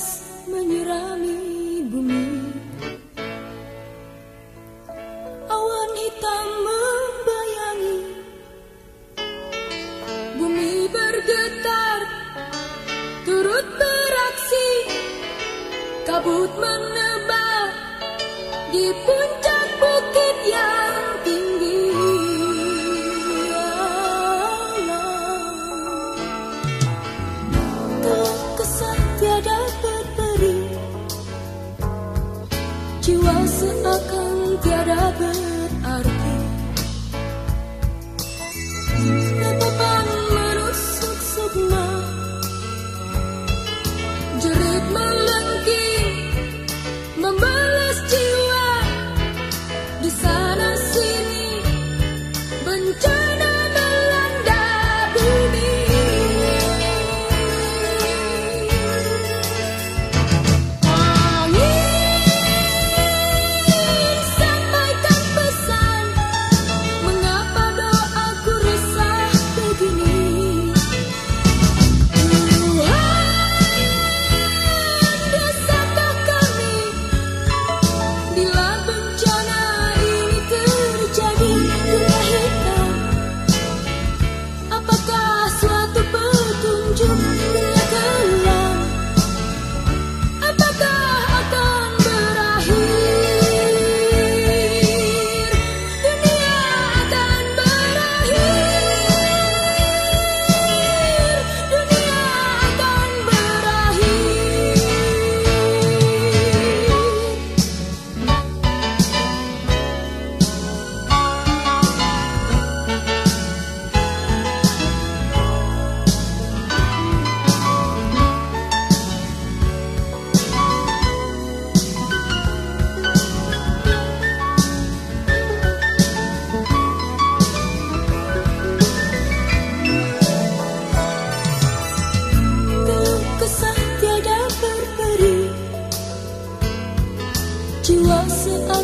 deras menyirami bumi. Awan hitam membayangi. Bumi bergetar Turut beraksi. Kabut menebal Di puncak bukit yang to